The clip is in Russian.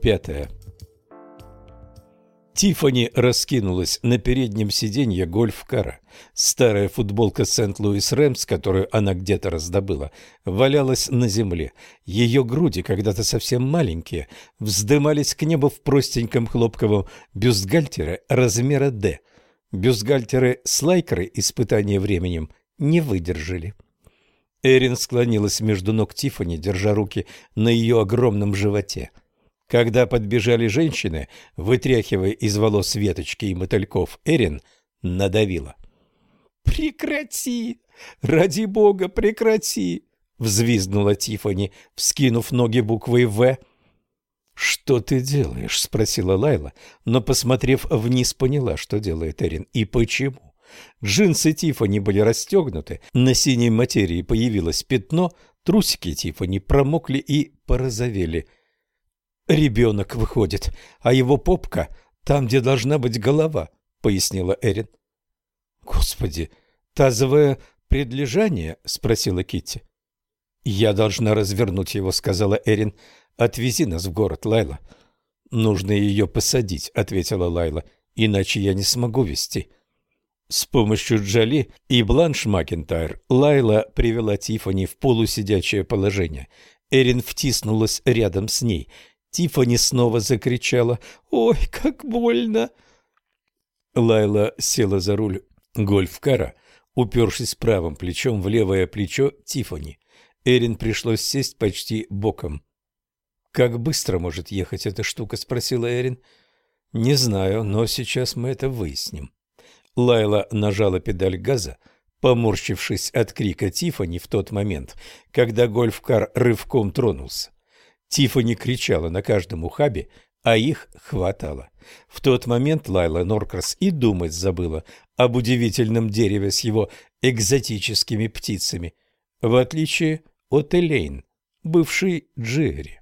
Пятое. Тифани раскинулась на переднем сиденье гольф-кара. Старая футболка Сент-Луис Рэмс, которую она где-то раздобыла, валялась на земле. Ее груди, когда-то совсем маленькие, вздымались к небу в простеньком хлопковом бюстгальтере размера «Д». Бюстгальтеры с лайкрой испытания временем не выдержали. Эрин склонилась между ног Тифани, держа руки на ее огромном животе. Когда подбежали женщины, вытряхивая из волос веточки и мотыльков, Эрин надавила. «Прекрати! Ради бога, прекрати!» — взвизгнула Тифани, вскинув ноги буквой «В». «Что ты делаешь?» — спросила Лайла, но, посмотрев вниз, поняла, что делает Эрин и почему. Джинсы Тифани были расстегнуты, на синей материи появилось пятно, трусики Тифани промокли и порозовели. «Ребенок выходит, а его попка там, где должна быть голова», — пояснила Эрин. «Господи, тазовое предлежание?» — спросила Китти. «Я должна развернуть его», — сказала Эрин. «Отвези нас в город, Лайла». «Нужно ее посадить», — ответила Лайла, — «иначе я не смогу вести». С помощью Джоли и Бланш Макентайр Лайла привела Тифани в полусидячее положение. Эрин втиснулась рядом с ней. Тифани снова закричала «Ой, как больно!» Лайла села за руль гольф-кара, упершись правым плечом в левое плечо Тифани. Эрин пришлось сесть почти боком. «Как быстро может ехать эта штука?» — спросила Эрин. «Не знаю, но сейчас мы это выясним». Лайла нажала педаль газа, поморщившись от крика Тифани в тот момент, когда гольф-кар рывком тронулся. Тифани кричала на каждом ухабе, а их хватало. В тот момент Лайла Норкрас и думать забыла об удивительном дереве с его экзотическими птицами, в отличие от Элейн, бывшей Джерри.